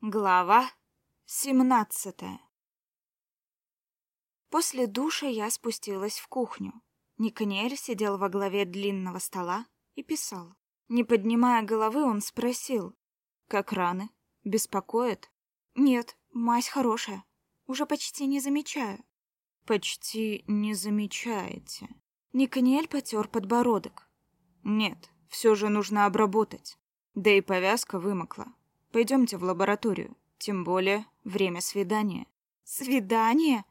Глава семнадцатая После душа я спустилась в кухню. Никаниэль сидел во главе длинного стола и писал. Не поднимая головы, он спросил. «Как раны? Беспокоит?» «Нет, мазь хорошая. Уже почти не замечаю». «Почти не замечаете». Никаниэль потер подбородок. «Нет, все же нужно обработать. Да и повязка вымокла. Пойдемте в лабораторию. Тем более время свидания. Свидание?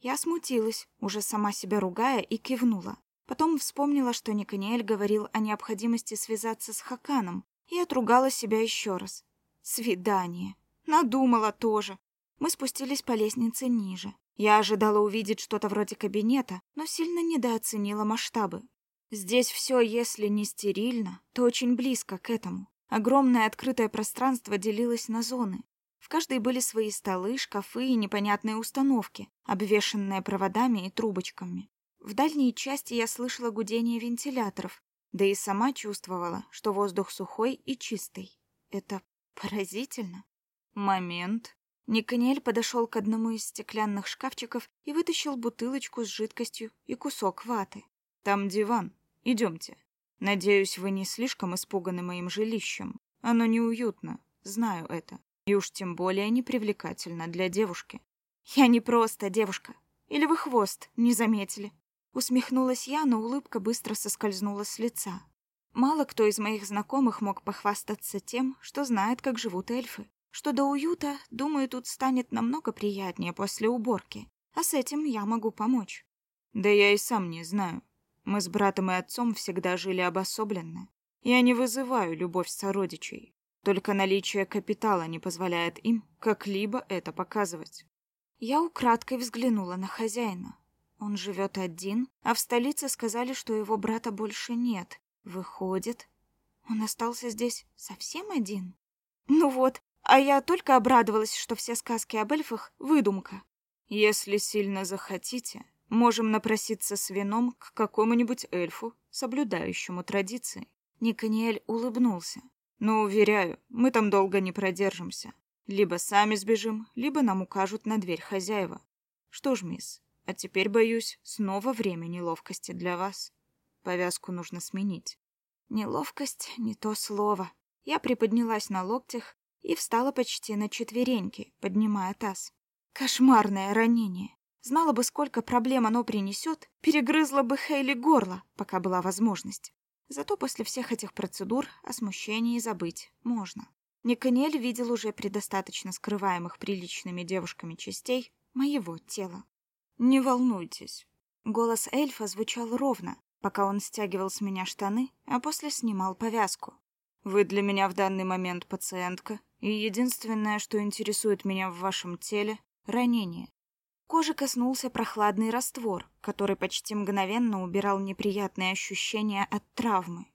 Я смутилась, уже сама себя ругая, и кивнула. Потом вспомнила, что Никаниэль говорил о необходимости связаться с Хаканом, и отругала себя еще раз. Свидание. Надумала тоже. Мы спустились по лестнице ниже. Я ожидала увидеть что-то вроде кабинета, но сильно недооценила масштабы. Здесь все, если не стерильно, то очень близко к этому. Огромное открытое пространство делилось на зоны. В каждой были свои столы, шкафы и непонятные установки, обвешанные проводами и трубочками. В дальней части я слышала гудение вентиляторов, да и сама чувствовала, что воздух сухой и чистый. Это поразительно. Момент. Никаниэль подошел к одному из стеклянных шкафчиков и вытащил бутылочку с жидкостью и кусок ваты. «Там диван. Идемте». Надеюсь, вы не слишком испуганы моим жилищем. Оно неуютно, знаю это. И уж тем более непривлекательно для девушки. Я не просто девушка. Или вы хвост не заметили? Усмехнулась я, но улыбка быстро соскользнула с лица. Мало кто из моих знакомых мог похвастаться тем, что знает, как живут эльфы. Что до уюта, думаю, тут станет намного приятнее после уборки. А с этим я могу помочь. Да я и сам не знаю. Мы с братом и отцом всегда жили обособленно. Я не вызываю любовь сородичей. Только наличие капитала не позволяет им как-либо это показывать. Я украдкой взглянула на хозяина. Он живет один, а в столице сказали, что его брата больше нет. Выходит, он остался здесь совсем один? Ну вот, а я только обрадовалась, что все сказки об эльфах — выдумка. Если сильно захотите, Можем напроситься с вином к какому-нибудь эльфу, соблюдающему традиции. Никаниэль улыбнулся. Но, уверяю, мы там долго не продержимся. Либо сами сбежим, либо нам укажут на дверь хозяева. Что ж, мисс, а теперь, боюсь, снова время неловкости для вас. Повязку нужно сменить. Неловкость — не то слово. Я приподнялась на локтях и встала почти на четвереньки, поднимая таз. Кошмарное ранение. Знала бы, сколько проблем оно принесет, перегрызла бы Хейли горло, пока была возможность. Зато после всех этих процедур о смущении забыть можно. Никанель видел уже предостаточно скрываемых приличными девушками частей моего тела. «Не волнуйтесь». Голос эльфа звучал ровно, пока он стягивал с меня штаны, а после снимал повязку. «Вы для меня в данный момент пациентка, и единственное, что интересует меня в вашем теле — ранение. Кожи коснулся прохладный раствор, который почти мгновенно убирал неприятные ощущения от травмы.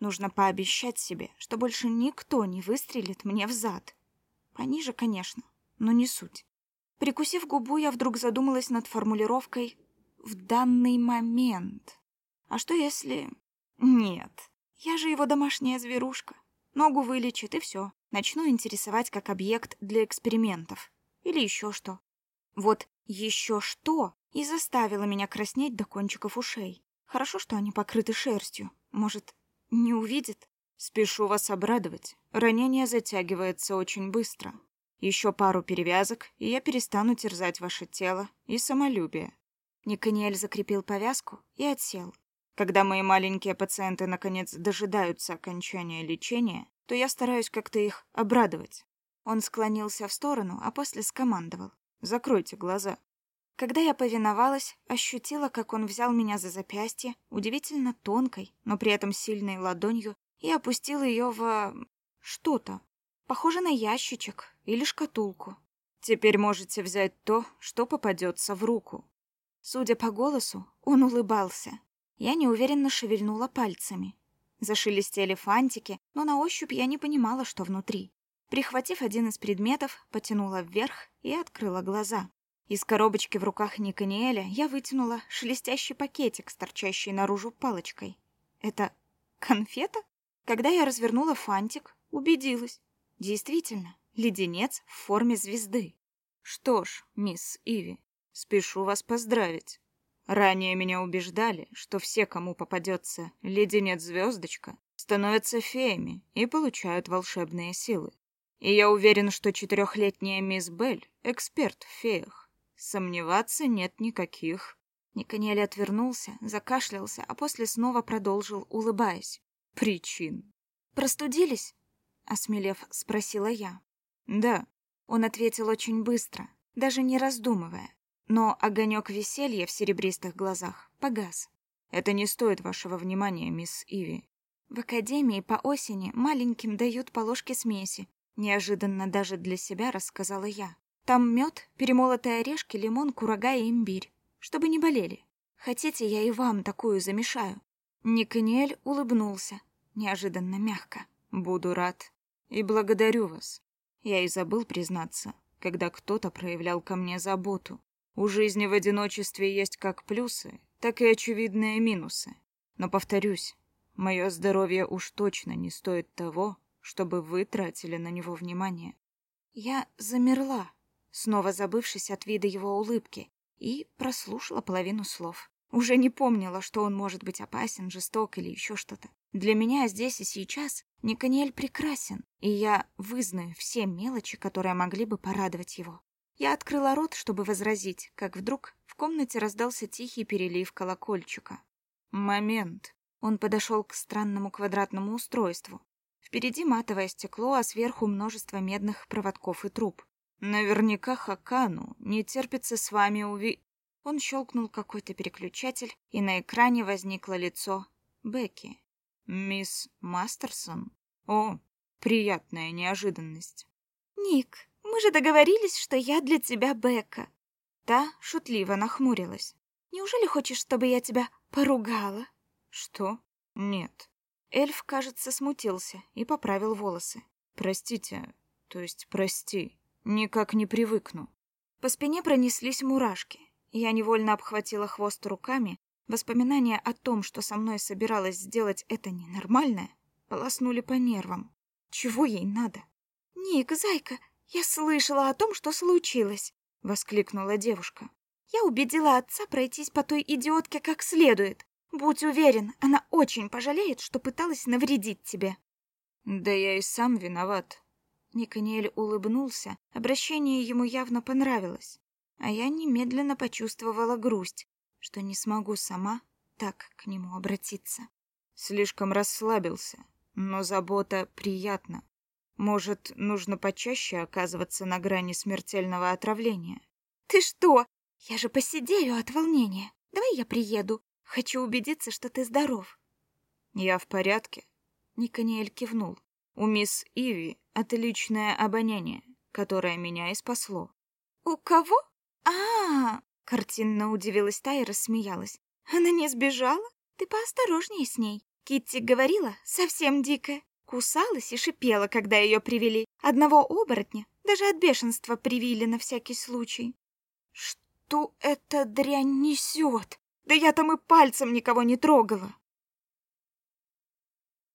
Нужно пообещать себе, что больше никто не выстрелит мне в зад. Пониже, конечно, но не суть. Прикусив губу, я вдруг задумалась над формулировкой «в данный момент». А что если... Нет, я же его домашняя зверушка. Ногу вылечит, и все. Начну интересовать как объект для экспериментов. Или еще что. Вот еще что и заставило меня краснеть до кончиков ушей. Хорошо, что они покрыты шерстью. Может, не увидит? Спешу вас обрадовать. Ранение затягивается очень быстро. Еще пару перевязок, и я перестану терзать ваше тело и самолюбие. Никаниэль закрепил повязку и отсел. Когда мои маленькие пациенты наконец дожидаются окончания лечения, то я стараюсь как-то их обрадовать. Он склонился в сторону, а после скомандовал. Закройте глаза. Когда я повиновалась, ощутила, как он взял меня за запястье, удивительно тонкой, но при этом сильной ладонью, и опустил ее в... что-то. Похоже на ящичек или шкатулку. Теперь можете взять то, что попадется в руку. Судя по голосу, он улыбался. Я неуверенно шевельнула пальцами. Зашелестели фантики, но на ощупь я не понимала, что внутри. Прихватив один из предметов, потянула вверх и открыла глаза. Из коробочки в руках Никаниэля я вытянула шелестящий пакетик с торчащей наружу палочкой. Это конфета? Когда я развернула фантик, убедилась. Действительно, Леденец в форме звезды. Что ж, мисс Иви, спешу вас поздравить. Ранее меня убеждали, что все, кому попадется леденец-звездочка, становятся феями и получают волшебные силы. И я уверен, что четырехлетняя мисс Белль — эксперт в феях. Сомневаться нет никаких. Никаниэль отвернулся, закашлялся, а после снова продолжил, улыбаясь. Причин. «Простудились?» — осмелев, спросила я. «Да». Он ответил очень быстро, даже не раздумывая. Но огонек веселья в серебристых глазах погас. «Это не стоит вашего внимания, мисс Иви. В академии по осени маленьким дают по ложке смеси. Неожиданно даже для себя рассказала я. Там мед, перемолотые орешки, лимон, курага и имбирь. Чтобы не болели. Хотите, я и вам такую замешаю?» Никаниэль улыбнулся, неожиданно мягко. «Буду рад. И благодарю вас. Я и забыл признаться, когда кто-то проявлял ко мне заботу. У жизни в одиночестве есть как плюсы, так и очевидные минусы. Но повторюсь, Мое здоровье уж точно не стоит того, чтобы вы тратили на него внимание. Я замерла, снова забывшись от вида его улыбки, и прослушала половину слов. Уже не помнила, что он может быть опасен, жесток или еще что-то. Для меня здесь и сейчас Никаниэль прекрасен, и я вызнаю все мелочи, которые могли бы порадовать его. Я открыла рот, чтобы возразить, как вдруг в комнате раздался тихий перелив колокольчика. «Момент», он подошел к странному квадратному устройству. Впереди матовое стекло, а сверху множество медных проводков и труб. Наверняка Хакану не терпится с вами уви... Он щелкнул какой-то переключатель, и на экране возникло лицо Бекки. «Мисс Мастерсон? О, приятная неожиданность». «Ник, мы же договорились, что я для тебя Бекка». Та шутливо нахмурилась. «Неужели хочешь, чтобы я тебя поругала?» Что? Нет. Эльф, кажется, смутился и поправил волосы. Простите, то есть прости, никак не привыкну. По спине пронеслись мурашки. Я невольно обхватила хвост руками. Воспоминания о том, что со мной собиралась сделать это ненормальное, полоснули по нервам. Чего ей надо? «Ник, зайка, я слышала о том, что случилось!» — воскликнула девушка. «Я убедила отца пройтись по той идиотке как следует. Будь уверен, она очень пожалеет, что пыталась навредить тебе. Да я и сам виноват. Никаниэль улыбнулся, обращение ему явно понравилось, а я немедленно почувствовала грусть, что не смогу сама так к нему обратиться. Слишком расслабился, но забота приятна. Может, нужно почаще оказываться на грани смертельного отравления? Ты что? Я же посидею от волнения. Давай я приеду. Хочу убедиться, что ты здоров. Я в порядке. Никаниэль кивнул. У мисс Иви отличное обоняние, которое меня и спасло. У кого? А, -а, -а картинно удивилась та и рассмеялась. Она не сбежала? Ты поосторожнее с ней. Китти говорила, совсем дикая. Кусалась и шипела, когда ее привели. Одного оборотня даже от бешенства привили на всякий случай. Что эта дрянь несет? Да я там и пальцем никого не трогала.